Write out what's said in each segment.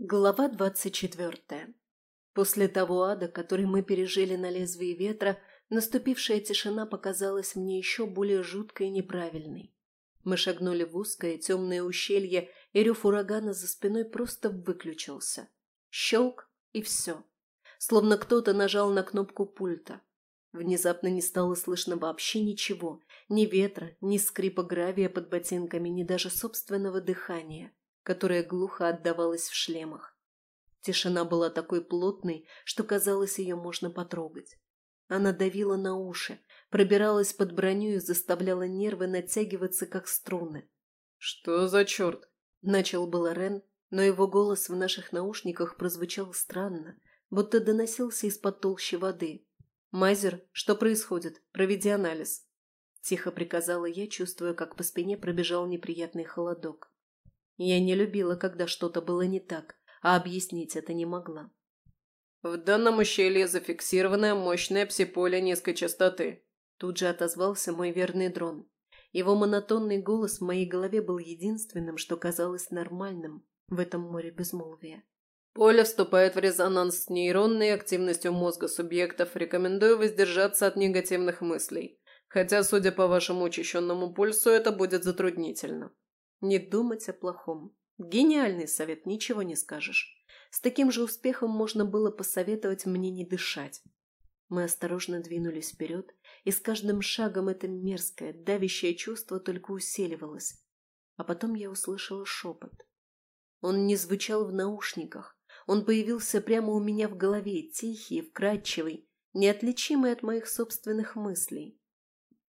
Глава двадцать четвертая. После того ада, который мы пережили на лезвии ветра, наступившая тишина показалась мне еще более жуткой и неправильной. Мы шагнули в узкое темное ущелье, и рев урагана за спиной просто выключился. Щелк, и все. Словно кто-то нажал на кнопку пульта. Внезапно не стало слышно вообще ничего. Ни ветра, ни скрипа гравия под ботинками, ни даже собственного дыхания которая глухо отдавалась в шлемах. Тишина была такой плотной, что казалось, ее можно потрогать. Она давила на уши, пробиралась под броню и заставляла нервы натягиваться, как струны. «Что за черт?» – начал было Рен, но его голос в наших наушниках прозвучал странно, будто доносился из-под толщи воды. «Майзер, что происходит? Проведи анализ». Тихо приказала я, чувствуя, как по спине пробежал неприятный холодок. Я не любила, когда что-то было не так, а объяснить это не могла. «В данном ущелье зафиксированное мощное псиполе низкой частоты», тут же отозвался мой верный дрон. Его монотонный голос в моей голове был единственным, что казалось нормальным в этом море безмолвия. Поле вступает в резонанс с нейронной активностью мозга субъектов. Рекомендую воздержаться от негативных мыслей. Хотя, судя по вашему учащенному пульсу, это будет затруднительно. Не думать о плохом. Гениальный совет, ничего не скажешь. С таким же успехом можно было посоветовать мне не дышать. Мы осторожно двинулись вперед, и с каждым шагом это мерзкое, давящее чувство только усиливалось. А потом я услышала шепот. Он не звучал в наушниках. Он появился прямо у меня в голове, тихий, вкрадчивый, неотличимый от моих собственных мыслей.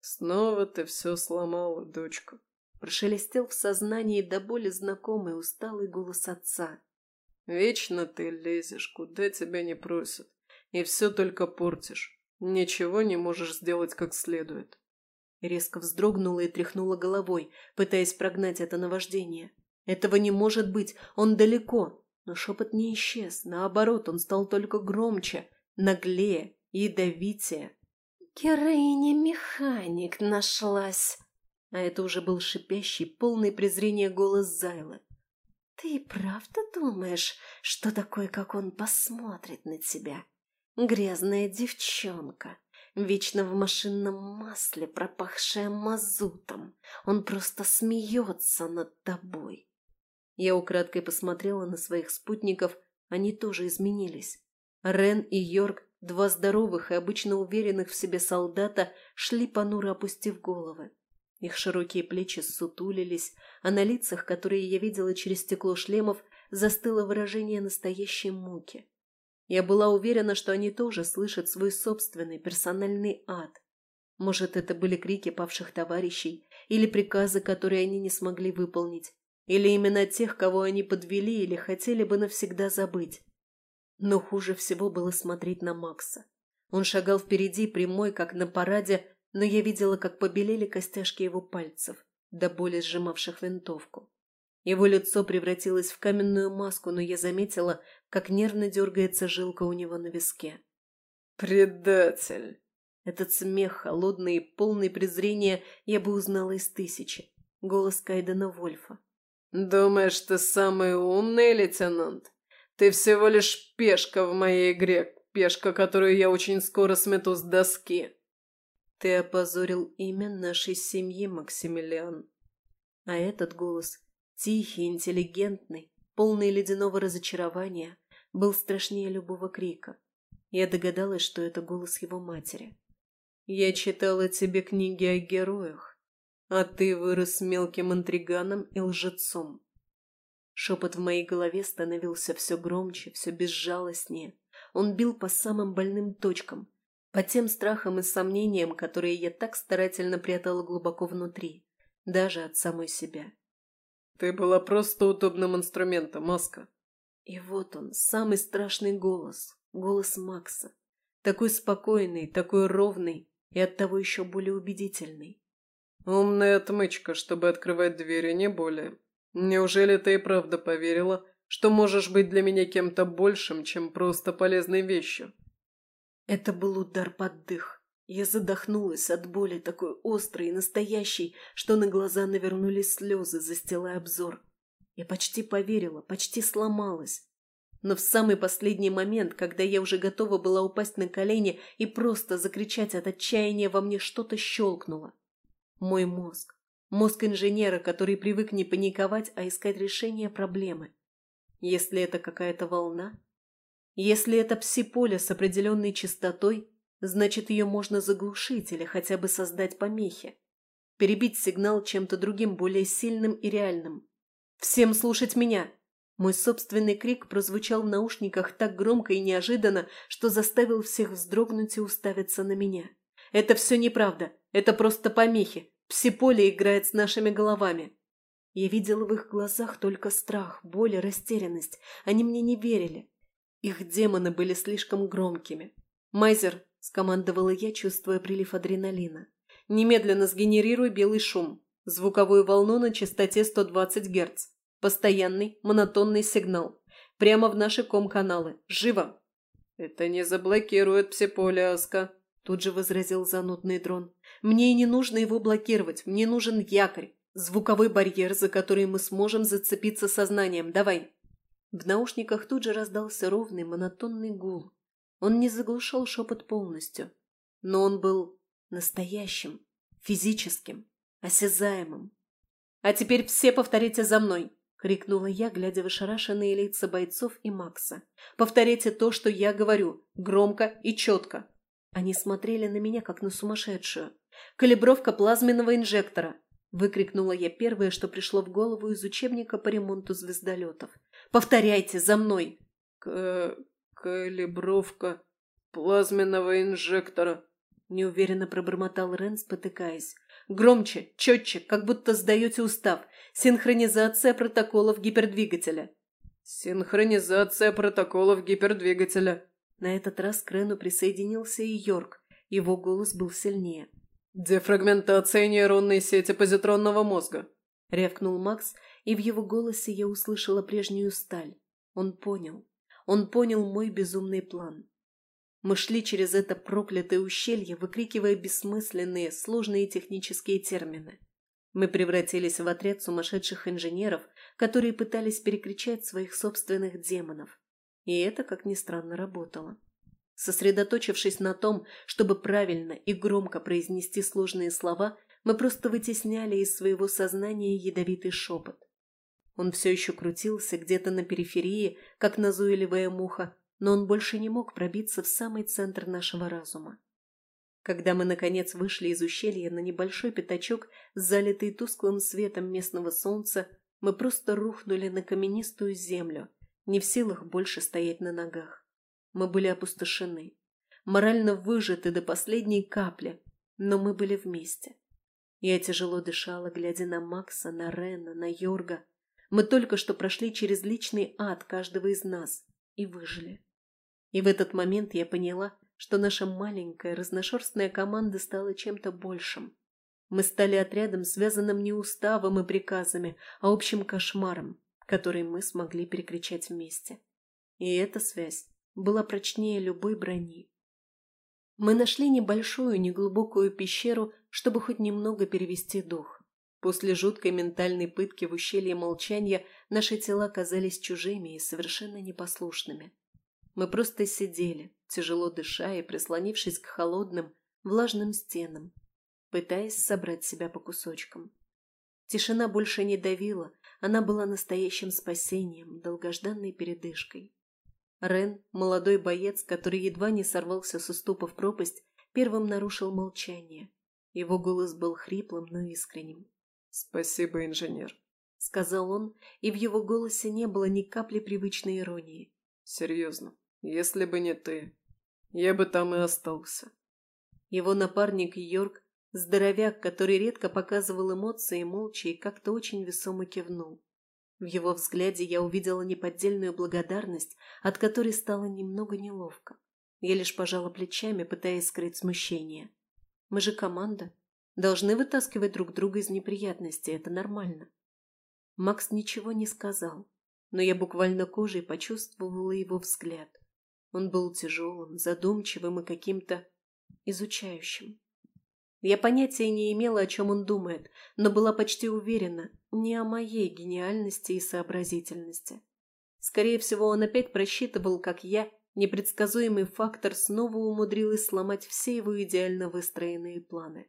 «Снова ты все сломала, дочка», Прошелестел в сознании до боли знакомый усталый голос отца. «Вечно ты лезешь, куда тебя не просят, и все только портишь. Ничего не можешь сделать как следует». Резко вздрогнула и тряхнула головой, пытаясь прогнать это наваждение. «Этого не может быть, он далеко!» Но шепот не исчез, наоборот, он стал только громче, наглее, ядовитее. «Героиня-механик нашлась!» А это уже был шипящий, полный презрения голос Зайлы. «Ты правда думаешь, что такой, как он, посмотрит на тебя? Грязная девчонка, вечно в машинном масле, пропахшая мазутом. Он просто смеется над тобой». Я украдкой посмотрела на своих спутников, они тоже изменились. Рен и Йорк, два здоровых и обычно уверенных в себе солдата, шли понуро опустив головы. Их широкие плечи сутулились, а на лицах, которые я видела через стекло шлемов, застыло выражение настоящей муки. Я была уверена, что они тоже слышат свой собственный персональный ад. Может, это были крики павших товарищей или приказы, которые они не смогли выполнить, или именно тех, кого они подвели или хотели бы навсегда забыть. Но хуже всего было смотреть на Макса. Он шагал впереди, прямой, как на параде, но я видела, как побелели костяшки его пальцев, до боли сжимавших винтовку. Его лицо превратилось в каменную маску, но я заметила, как нервно дергается жилка у него на виске. «Предатель!» Этот смех, холодный и полный презрения, я бы узнала из тысячи. Голос Кайдена Вольфа. «Думаешь, ты самый умный, лейтенант? Ты всего лишь пешка в моей игре, пешка, которую я очень скоро смету с доски. Ты опозорил имя нашей семьи, Максимилиан. А этот голос, тихий, интеллигентный, полный ледяного разочарования, был страшнее любого крика. Я догадалась, что это голос его матери. «Я читала тебе книги о героях, а ты вырос мелким интриганом и лжецом». Шепот в моей голове становился все громче, все безжалостнее. Он бил по самым больным точкам, по тем страхам и сомнениям, которые я так старательно прятала глубоко внутри, даже от самой себя. «Ты была просто удобным инструментом, Маска». И вот он, самый страшный голос, голос Макса. Такой спокойный, такой ровный и оттого еще более убедительный. «Умная отмычка, чтобы открывать двери, не более. Неужели ты и правда поверила, что можешь быть для меня кем-то большим, чем просто полезной вещью?» Это был удар под дых. Я задохнулась от боли, такой острой и настоящей, что на глаза навернулись слезы, застилая обзор. Я почти поверила, почти сломалась. Но в самый последний момент, когда я уже готова была упасть на колени и просто закричать от отчаяния, во мне что-то щелкнуло. Мой мозг. Мозг инженера, который привык не паниковать, а искать решение проблемы. Если это какая-то волна, если это пси-поле с определенной частотой, значит ее можно заглушить или хотя бы создать помехи. Перебить сигнал чем-то другим, более сильным и реальным. «Всем слушать меня!» Мой собственный крик прозвучал в наушниках так громко и неожиданно, что заставил всех вздрогнуть и уставиться на меня. «Это все неправда. Это просто помехи. Псиполе играет с нашими головами». Я видела в их глазах только страх, боль и растерянность. Они мне не верили. Их демоны были слишком громкими. «Майзер», — скомандовала я, чувствуя прилив адреналина, — «немедленно сгенерируй белый шум, звуковую волну на частоте 120 Гц. Постоянный, монотонный сигнал. Прямо в наши ком-каналы. Живо!» «Это не заблокирует псиполе, Аска», – тут же возразил занудный дрон. «Мне и не нужно его блокировать. Мне нужен якорь. Звуковой барьер, за который мы сможем зацепиться сознанием. Давай!» В наушниках тут же раздался ровный, монотонный гул. Он не заглушал шепот полностью. Но он был настоящим, физическим, осязаемым. «А теперь все повторите за мной!» — крикнула я, глядя в ошарашенные лица бойцов и Макса. «Повторите то, что я говорю, громко и четко». Они смотрели на меня, как на сумасшедшую. «Калибровка плазменного инжектора!» — выкрикнула я первое, что пришло в голову из учебника по ремонту звездолетов. «Повторяйте за мной!» К «Калибровка плазменного инжектора!» — неуверенно пробормотал Рен, спотыкаясь. Громче, четче, как будто сдаете устав. Синхронизация протоколов гипердвигателя. Синхронизация протоколов гипердвигателя. На этот раз к Рену присоединился и Йорк. Его голос был сильнее. «Дефрагментация нейронной сети позитронного мозга», — рявкнул Макс, и в его голосе я услышала прежнюю сталь. Он понял. Он понял мой безумный план. Мы шли через это проклятое ущелье, выкрикивая бессмысленные, сложные технические термины. Мы превратились в отряд сумасшедших инженеров, которые пытались перекричать своих собственных демонов. И это, как ни странно, работало. Сосредоточившись на том, чтобы правильно и громко произнести сложные слова, мы просто вытесняли из своего сознания ядовитый шепот. Он все еще крутился где-то на периферии, как назойливая муха, но он больше не мог пробиться в самый центр нашего разума. Когда мы, наконец, вышли из ущелья на небольшой пятачок, залитый тусклым светом местного солнца, мы просто рухнули на каменистую землю, не в силах больше стоять на ногах. Мы были опустошены, морально выжаты до последней капли, но мы были вместе. Я тяжело дышала, глядя на Макса, на Рена, на Йорга. Мы только что прошли через личный ад каждого из нас и выжили. И в этот момент я поняла, что наша маленькая разношерстная команда стала чем-то большим. Мы стали отрядом, связанным не уставом и приказами, а общим кошмаром, который мы смогли перекричать вместе. И эта связь была прочнее любой брони. Мы нашли небольшую, неглубокую пещеру, чтобы хоть немного перевести дух. После жуткой ментальной пытки в ущелье молчания наши тела казались чужими и совершенно непослушными. Мы просто сидели, тяжело дыша и прислонившись к холодным, влажным стенам, пытаясь собрать себя по кусочкам. Тишина больше не давила, она была настоящим спасением, долгожданной передышкой. Рен, молодой боец, который едва не сорвался с уступа в пропасть, первым нарушил молчание. Его голос был хриплым, но искренним. «Спасибо, инженер», — сказал он, и в его голосе не было ни капли привычной иронии. «Серьезно, если бы не ты, я бы там и остался. Его напарник Йорк, здоровяк, который редко показывал эмоции, молча и как-то очень весомо кивнул. В его взгляде я увидела неподдельную благодарность, от которой стало немного неловко. Я лишь пожала плечами, пытаясь скрыть смущение. Мы же команда. Должны вытаскивать друг друга из неприятностей, это нормально. Макс ничего не сказал, но я буквально кожей почувствовала его взгляд. Он был тяжелым, задумчивым и каким-то изучающим. Я понятия не имела, о чем он думает, но была почти уверена не о моей гениальности и сообразительности. Скорее всего, он опять просчитывал, как я, непредсказуемый фактор, снова умудрилась сломать все его идеально выстроенные планы.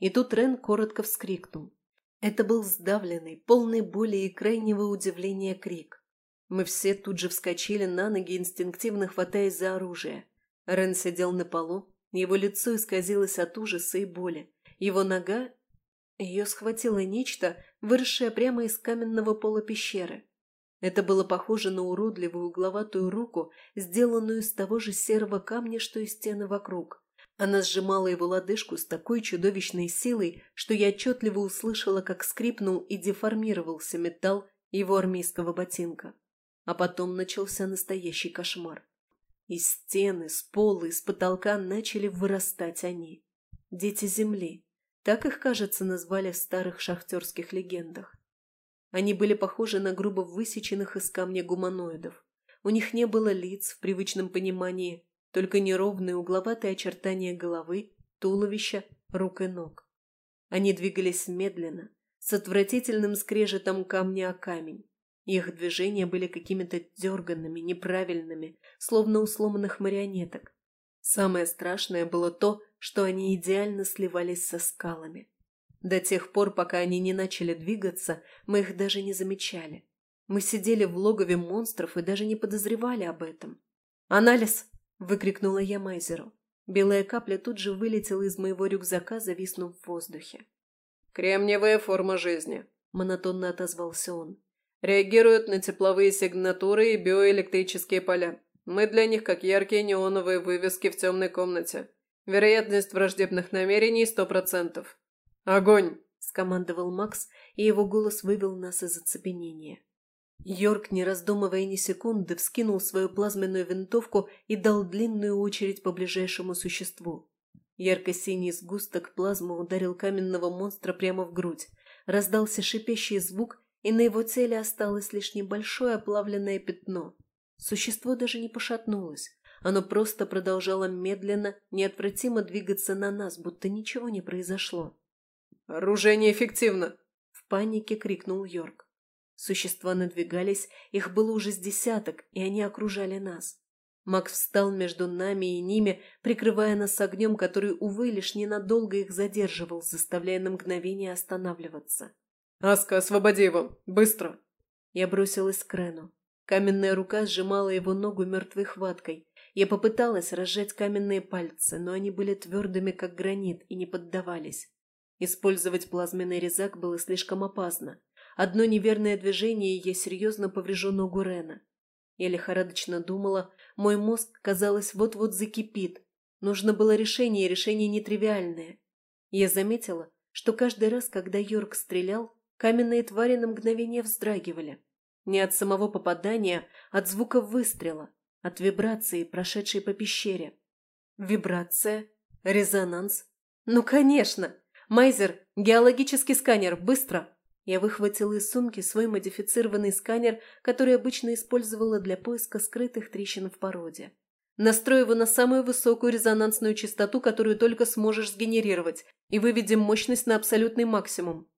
И тут Рен коротко вскрикнул. Это был сдавленный, полный боли и крайнего удивления крик. Мы все тут же вскочили на ноги, инстинктивно хватаясь за оружие. Рен сидел на полу, его лицо исказилось от ужаса и боли. Его нога... Ее схватило нечто, выросшее прямо из каменного пола пещеры. Это было похоже на уродливую угловатую руку, сделанную из того же серого камня, что и стены вокруг. Она сжимала его лодыжку с такой чудовищной силой, что я отчетливо услышала, как скрипнул и деформировался металл его армейского ботинка. А потом начался настоящий кошмар. Из стены, с пола, из потолка начали вырастать они. Дети Земли. Так их, кажется, назвали в старых шахтерских легендах. Они были похожи на грубо высеченных из камня гуманоидов. У них не было лиц в привычном понимании, только неровные угловатые очертания головы, туловища, рук и ног. Они двигались медленно, с отвратительным скрежетом камня о камень. Их движения были какими-то дерганными, неправильными, словно у сломанных марионеток. Самое страшное было то, что они идеально сливались со скалами. До тех пор, пока они не начали двигаться, мы их даже не замечали. Мы сидели в логове монстров и даже не подозревали об этом. «Анализ!» Выкрикнула я Майзеру. Белая капля тут же вылетела из моего рюкзака, зависнув в воздухе. «Кремниевая форма жизни», – монотонно отозвался он. «Реагируют на тепловые сигнатуры и биоэлектрические поля. Мы для них как яркие неоновые вывески в темной комнате. Вероятность враждебных намерений сто процентов. Огонь!» – скомандовал Макс, и его голос вывел нас из оцепенения. Йорк, не раздумывая ни секунды, вскинул свою плазменную винтовку и дал длинную очередь по ближайшему существу. Ярко-синий сгусток плазмы ударил каменного монстра прямо в грудь. Раздался шипящий звук, и на его теле осталось лишь небольшое оплавленное пятно. Существо даже не пошатнулось. Оно просто продолжало медленно, неотвратимо двигаться на нас, будто ничего не произошло. «Оружие неэффективно!» – в панике крикнул Йорк. Существа надвигались, их было уже с десяток, и они окружали нас. Маг встал между нами и ними, прикрывая нас огнем, который, увы, лишь ненадолго их задерживал, заставляя на мгновение останавливаться. «Аска, освободи его! Быстро!» Я бросилась к Рену. Каменная рука сжимала его ногу мертвой хваткой. Я попыталась разжать каменные пальцы, но они были твердыми, как гранит, и не поддавались. Использовать плазменный резак было слишком опасно. Одно неверное движение, и я серьезно поврежу ногу Рена. Я лихорадочно думала, мой мозг, казалось, вот-вот закипит. Нужно было решение, решение нетривиальное. Я заметила, что каждый раз, когда Йорк стрелял, каменные твари на мгновение вздрагивали. Не от самого попадания, от звука выстрела, от вибрации, прошедшей по пещере. Вибрация? Резонанс? Ну, конечно! Майзер, геологический сканер, быстро! Я выхватила из сумки свой модифицированный сканер, который обычно использовала для поиска скрытых трещин в породе. Настрой его на самую высокую резонансную частоту, которую только сможешь сгенерировать, и выведем мощность на абсолютный максимум.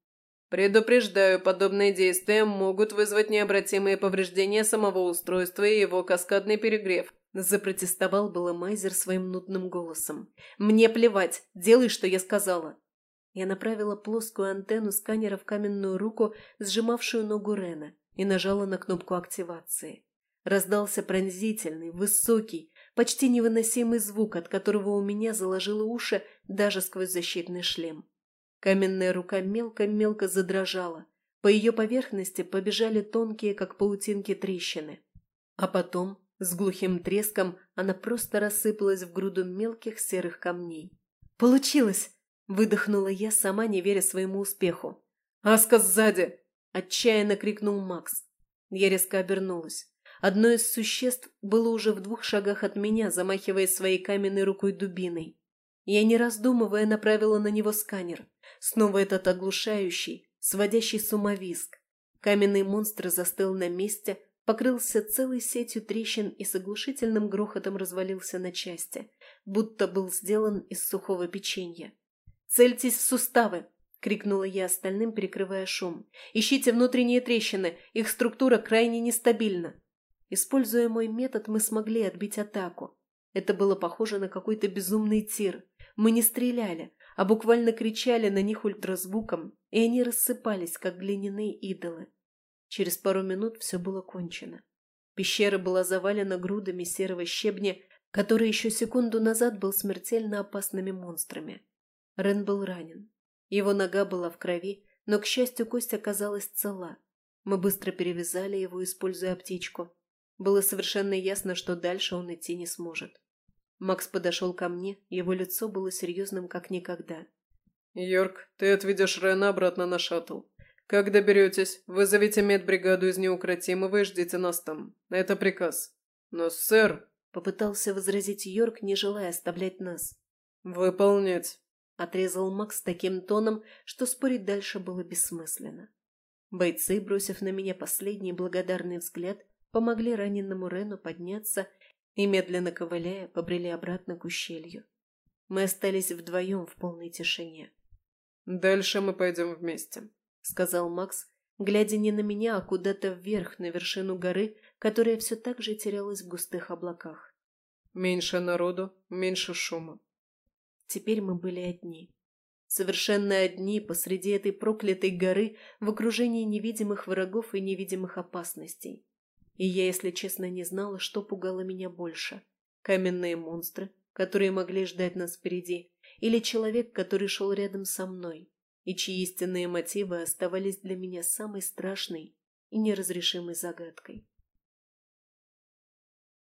Предупреждаю, подобные действия могут вызвать необратимые повреждения самого устройства и его каскадный перегрев. Запротестовал было Майзер своим нудным голосом. «Мне плевать, делай, что я сказала». Я направила плоскую антенну сканера в каменную руку, сжимавшую ногу Рена, и нажала на кнопку активации. Раздался пронзительный, высокий, почти невыносимый звук, от которого у меня заложило уши даже сквозь защитный шлем. Каменная рука мелко-мелко задрожала. По ее поверхности побежали тонкие, как паутинки, трещины. А потом, с глухим треском, она просто рассыпалась в груду мелких серых камней. «Получилось!» Выдохнула я, сама не веря своему успеху. «Аска сзади!» – отчаянно крикнул Макс. Я резко обернулась. Одно из существ было уже в двух шагах от меня, замахиваясь своей каменной рукой дубиной. Я, не раздумывая, направила на него сканер. Снова этот оглушающий, сводящий с ума виск. Каменный монстр застыл на месте, покрылся целой сетью трещин и с оглушительным грохотом развалился на части, будто был сделан из сухого печенья. «Цельтесь в суставы!» – крикнула я остальным, перекрывая шум. «Ищите внутренние трещины, их структура крайне нестабильна». Используя мой метод, мы смогли отбить атаку. Это было похоже на какой-то безумный тир. Мы не стреляли, а буквально кричали на них ультразвуком, и они рассыпались, как глиняные идолы. Через пару минут все было кончено. Пещера была завалена грудами серого щебня, который еще секунду назад был смертельно опасными монстрами. Рен был ранен. Его нога была в крови, но, к счастью, кость оказалась цела. Мы быстро перевязали его, используя аптечку. Было совершенно ясно, что дальше он идти не сможет. Макс подошел ко мне, его лицо было серьезным как никогда. «Йорк, ты отведешь Рена обратно на шаттл. Как доберетесь, вызовите медбригаду из неукротимого и ждите нас там. Это приказ. Но, сэр...» Попытался возразить Йорк, не желая оставлять нас. «Выполнять», — отрезал Макс таким тоном, что спорить дальше было бессмысленно. Бойцы, бросив на меня последний благодарный взгляд, помогли раненому Рену подняться и, медленно ковыляя, побрели обратно к ущелью. Мы остались вдвоем в полной тишине. «Дальше мы пойдем вместе», — сказал Макс, глядя не на меня, а куда-то вверх, на вершину горы, которая все так же терялась в густых облаках. «Меньше народу, меньше шума». Теперь мы были одни. Совершенно одни посреди этой проклятой горы в окружении невидимых врагов и невидимых опасностей. И я, если честно, не знала, что пугало меня больше. Каменные монстры, которые могли ждать нас впереди, или человек, который шел рядом со мной, и чьи истинные мотивы оставались для меня самой страшной и неразрешимой загадкой.